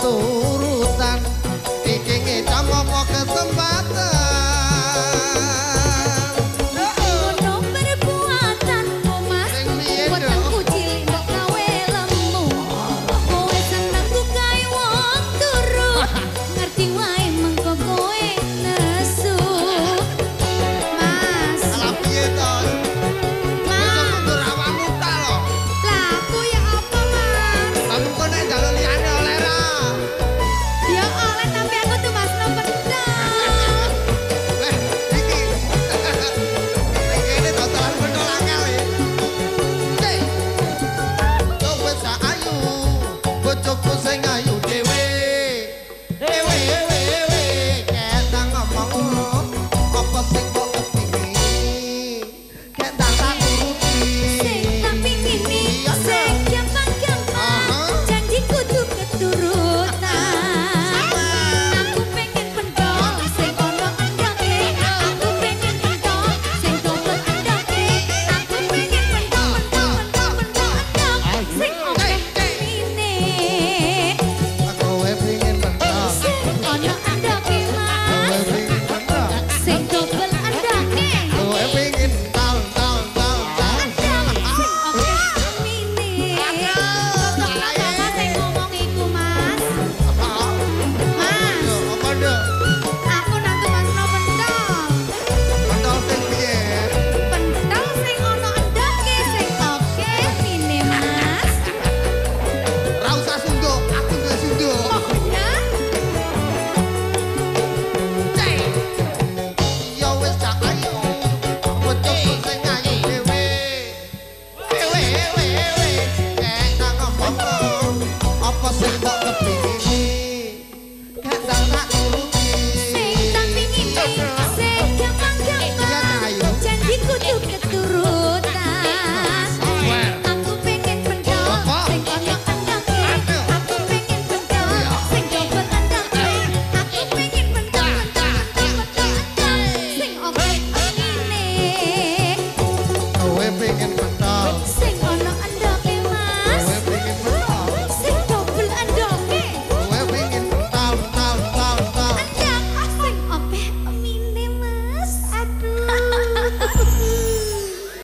keturutan